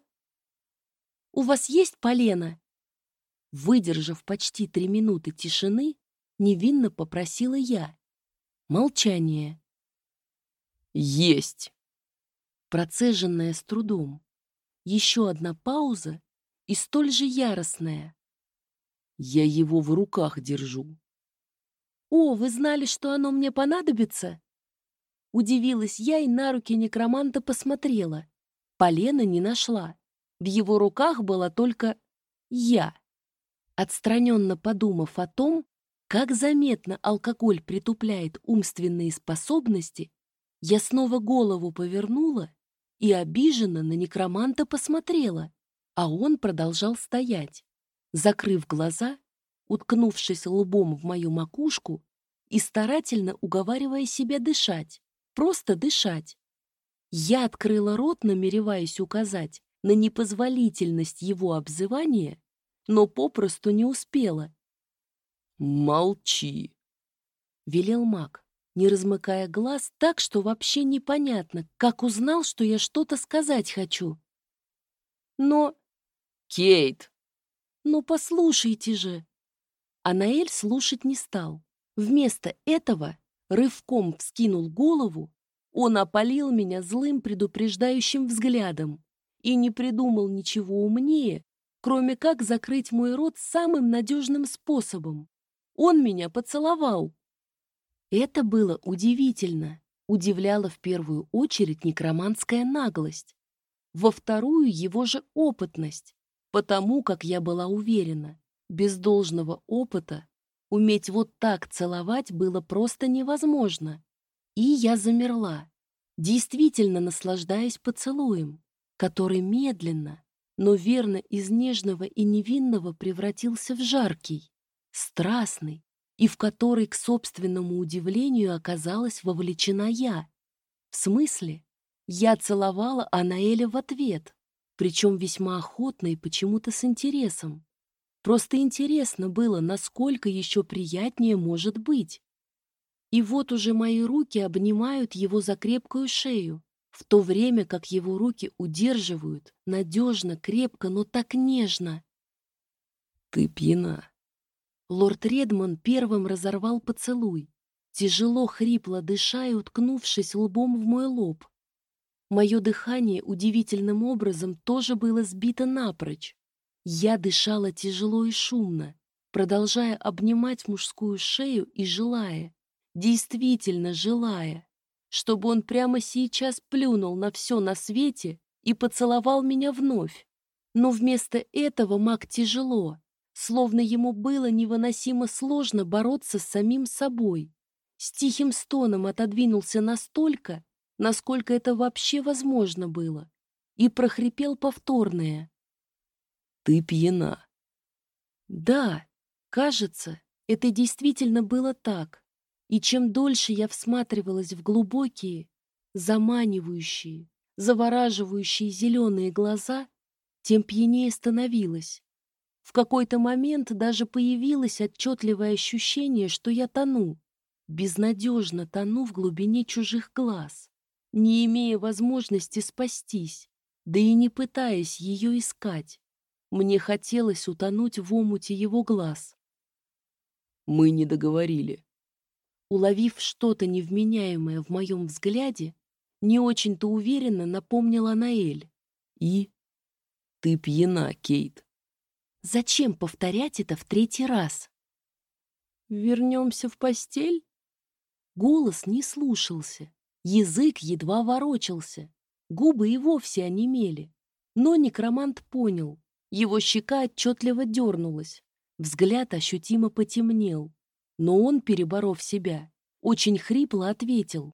«У вас есть полено?» Выдержав почти три минуты тишины, Невинно попросила я. Молчание. Есть. Процеженная с трудом. Еще одна пауза и столь же яростная. Я его в руках держу. О, вы знали, что оно мне понадобится? Удивилась я и на руки некроманта посмотрела. Полена не нашла. В его руках была только я. Отстраненно подумав о том, как заметно алкоголь притупляет умственные способности, я снова голову повернула и обиженно на некроманта посмотрела, а он продолжал стоять, закрыв глаза, уткнувшись лбом в мою макушку и старательно уговаривая себя дышать, просто дышать. Я открыла рот, намереваясь указать на непозволительность его обзывания, но попросту не успела. «Молчи!» — велел маг, не размыкая глаз так, что вообще непонятно, как узнал, что я что-то сказать хочу. Но... «Кейт!» «Ну, послушайте же!» Анаэль слушать не стал. Вместо этого рывком вскинул голову, он опалил меня злым предупреждающим взглядом и не придумал ничего умнее, кроме как закрыть мой рот самым надежным способом. Он меня поцеловал. Это было удивительно. Удивляла в первую очередь некроманская наглость. Во вторую его же опытность. Потому как я была уверена, без должного опыта уметь вот так целовать было просто невозможно. И я замерла, действительно наслаждаясь поцелуем, который медленно, но верно из нежного и невинного превратился в жаркий страстный, и в который, к собственному удивлению, оказалась вовлечена я. В смысле? Я целовала Анаэля в ответ, причем весьма охотно и почему-то с интересом. Просто интересно было, насколько еще приятнее может быть. И вот уже мои руки обнимают его за крепкую шею, в то время как его руки удерживают надежно, крепко, но так нежно. «Ты пьяна». Лорд Редман первым разорвал поцелуй, тяжело, хрипло дыша и уткнувшись лбом в мой лоб. Мое дыхание удивительным образом тоже было сбито напрочь. Я дышала тяжело и шумно, продолжая обнимать мужскую шею и желая, действительно желая, чтобы он прямо сейчас плюнул на все на свете и поцеловал меня вновь. Но вместо этого маг тяжело, словно ему было невыносимо сложно бороться с самим собой. С тихим стоном отодвинулся настолько, насколько это вообще возможно было, и прохрипел повторное. «Ты пьяна». Да, кажется, это действительно было так. И чем дольше я всматривалась в глубокие, заманивающие, завораживающие зеленые глаза, тем пьянее становилась. В какой-то момент даже появилось отчетливое ощущение, что я тону, безнадежно тону в глубине чужих глаз, не имея возможности спастись, да и не пытаясь ее искать. Мне хотелось утонуть в омуте его глаз. Мы не договорили. Уловив что-то невменяемое в моем взгляде, не очень-то уверенно напомнила Наэль. И? Ты пьяна, Кейт. Зачем повторять это в третий раз? Вернемся в постель? Голос не слушался, язык едва ворочался, губы и вовсе онемели. Но некромант понял, его щека отчетливо дернулась, взгляд ощутимо потемнел. Но он, переборов себя, очень хрипло ответил.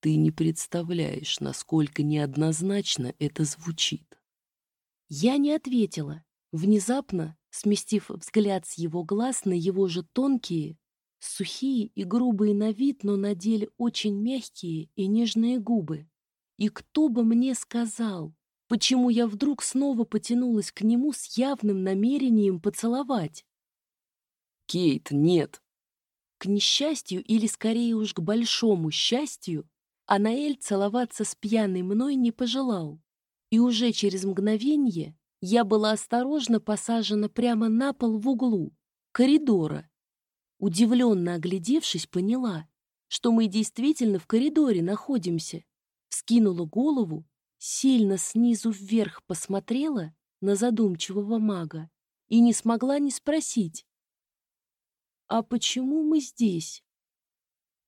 «Ты не представляешь, насколько неоднозначно это звучит». Я не ответила, внезапно сместив взгляд с его глаз на его же тонкие, сухие и грубые на вид, но на деле очень мягкие и нежные губы. И кто бы мне сказал, почему я вдруг снова потянулась к нему с явным намерением поцеловать? Кейт, нет. К несчастью, или скорее уж к большому счастью, Анаэль целоваться с пьяной мной не пожелал. И уже через мгновение я была осторожно посажена прямо на пол в углу, коридора. Удивленно оглядевшись, поняла, что мы действительно в коридоре находимся. Скинула голову, сильно снизу вверх посмотрела на задумчивого мага и не смогла не спросить, «А почему мы здесь?»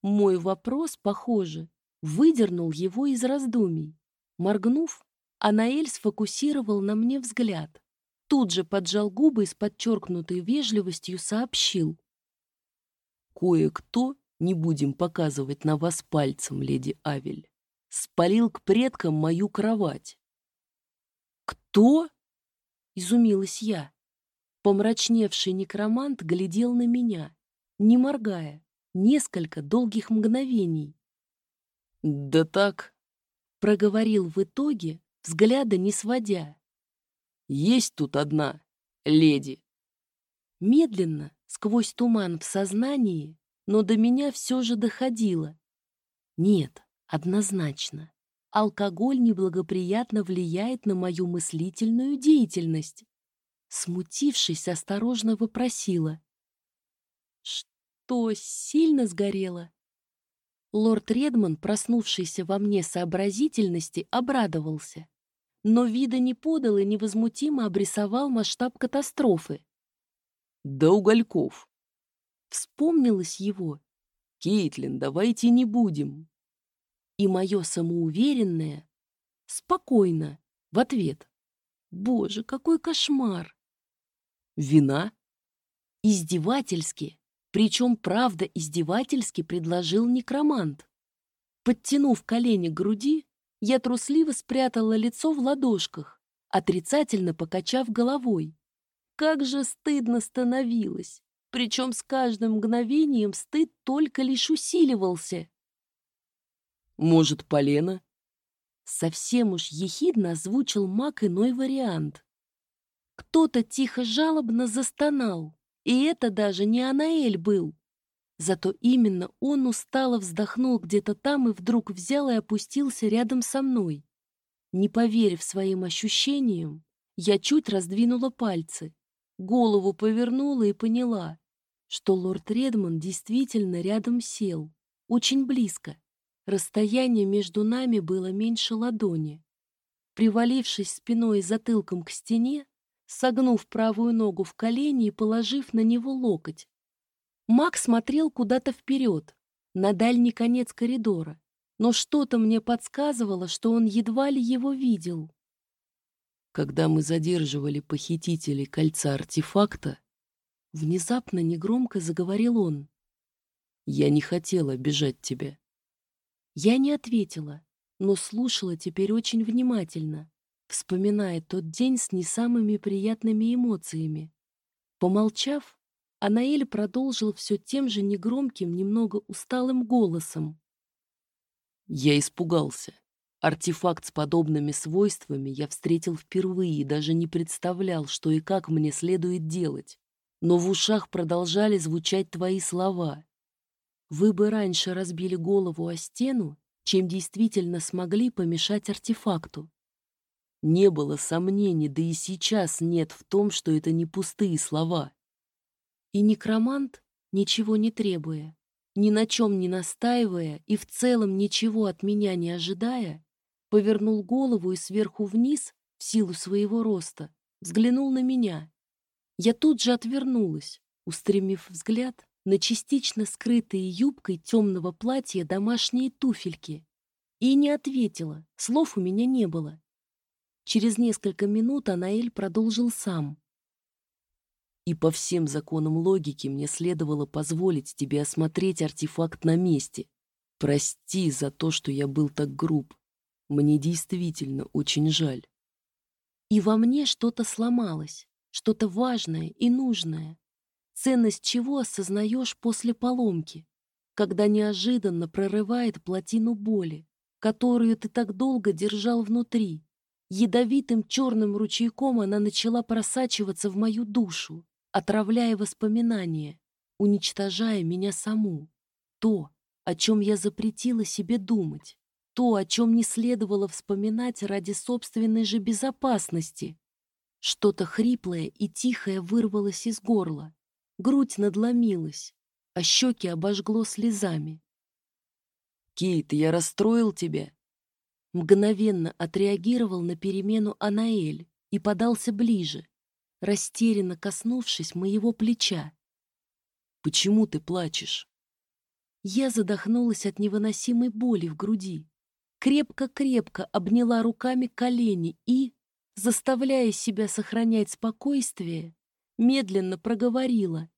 Мой вопрос, похоже, выдернул его из раздумий. Моргнув, Анаэль сфокусировал на мне взгляд. Тут же поджал губы и с подчеркнутой вежливостью сообщил. «Кое-кто, не будем показывать на вас пальцем, леди Авель, спалил к предкам мою кровать». «Кто?» — изумилась я. Помрачневший некромант глядел на меня, не моргая, несколько долгих мгновений. «Да так», — проговорил в итоге, взгляда не сводя. «Есть тут одна леди». Медленно, сквозь туман в сознании, но до меня все же доходило. Нет, однозначно. Алкоголь неблагоприятно влияет на мою мыслительную деятельность. Смутившись, осторожно вопросила. «Что, сильно сгорело?» Лорд Редман, проснувшийся во мне сообразительности, обрадовался, но вида не подал и невозмутимо обрисовал масштаб катастрофы. «Да угольков!» Вспомнилось его. «Кейтлин, давайте не будем!» И мое самоуверенное «Спокойно!» в ответ. «Боже, какой кошмар!» Вина? Издевательски, причем правда издевательски предложил некромант. Подтянув колени к груди, я трусливо спрятала лицо в ладошках, отрицательно покачав головой. Как же стыдно становилось, причем с каждым мгновением стыд только лишь усиливался. Может, полено?» Совсем уж ехидно озвучил маг иной вариант. Кто-то тихо жалобно застонал, и это даже не Анаэль был. Зато именно он устало вздохнул где-то там и вдруг взял и опустился рядом со мной. Не поверив своим ощущениям, я чуть раздвинула пальцы, голову повернула и поняла, что лорд Редмond действительно рядом сел, очень близко. Расстояние между нами было меньше ладони. Привалившись спиной и затылком к стене, согнув правую ногу в колени и положив на него локоть. Мак смотрел куда-то вперед, на дальний конец коридора, но что-то мне подсказывало, что он едва ли его видел. Когда мы задерживали похитителей кольца артефакта, внезапно негромко заговорил он. «Я не хотела обижать тебя». Я не ответила, но слушала теперь очень внимательно, вспоминая тот день с не самыми приятными эмоциями. Помолчав, Анаэль продолжил все тем же негромким, немного усталым голосом. Я испугался. Артефакт с подобными свойствами я встретил впервые и даже не представлял, что и как мне следует делать. Но в ушах продолжали звучать твои слова. Вы бы раньше разбили голову о стену, чем действительно смогли помешать артефакту. Не было сомнений, да и сейчас нет в том, что это не пустые слова. И некромант, ничего не требуя, ни на чем не настаивая и в целом ничего от меня не ожидая, повернул голову и сверху вниз, в силу своего роста, взглянул на меня. Я тут же отвернулась, устремив взгляд на частично скрытые юбкой темного платья домашние туфельки. И не ответила, слов у меня не было. Через несколько минут Анаэль продолжил сам. И по всем законам логики мне следовало позволить тебе осмотреть артефакт на месте. Прости за то, что я был так груб. Мне действительно очень жаль. И во мне что-то сломалось, что-то важное и нужное, ценность чего осознаешь после поломки, когда неожиданно прорывает плотину боли, которую ты так долго держал внутри, Ядовитым черным ручейком она начала просачиваться в мою душу, отравляя воспоминания, уничтожая меня саму. То, о чем я запретила себе думать, то, о чем не следовало вспоминать ради собственной же безопасности. Что-то хриплое и тихое вырвалось из горла, грудь надломилась, а щеки обожгло слезами. «Кейт, я расстроил тебя?» Мгновенно отреагировал на перемену Анаэль и подался ближе, растерянно коснувшись моего плеча. «Почему ты плачешь?» Я задохнулась от невыносимой боли в груди. Крепко-крепко обняла руками колени и, заставляя себя сохранять спокойствие, медленно проговорила.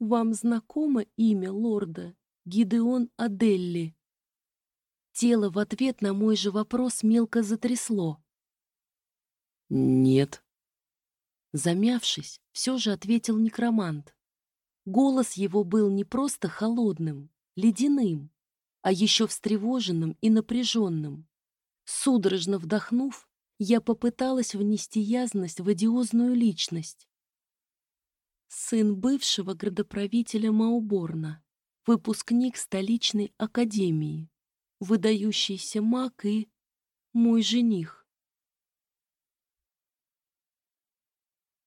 «Вам знакомо имя лорда Гидеон Аделли?» Тело в ответ на мой же вопрос мелко затрясло. «Нет». Замявшись, все же ответил некромант. Голос его был не просто холодным, ледяным, а еще встревоженным и напряженным. Судорожно вдохнув, я попыталась внести ясность в одиозную личность. Сын бывшего градоправителя Мауборна, выпускник столичной академии выдающийся маг и мой жених.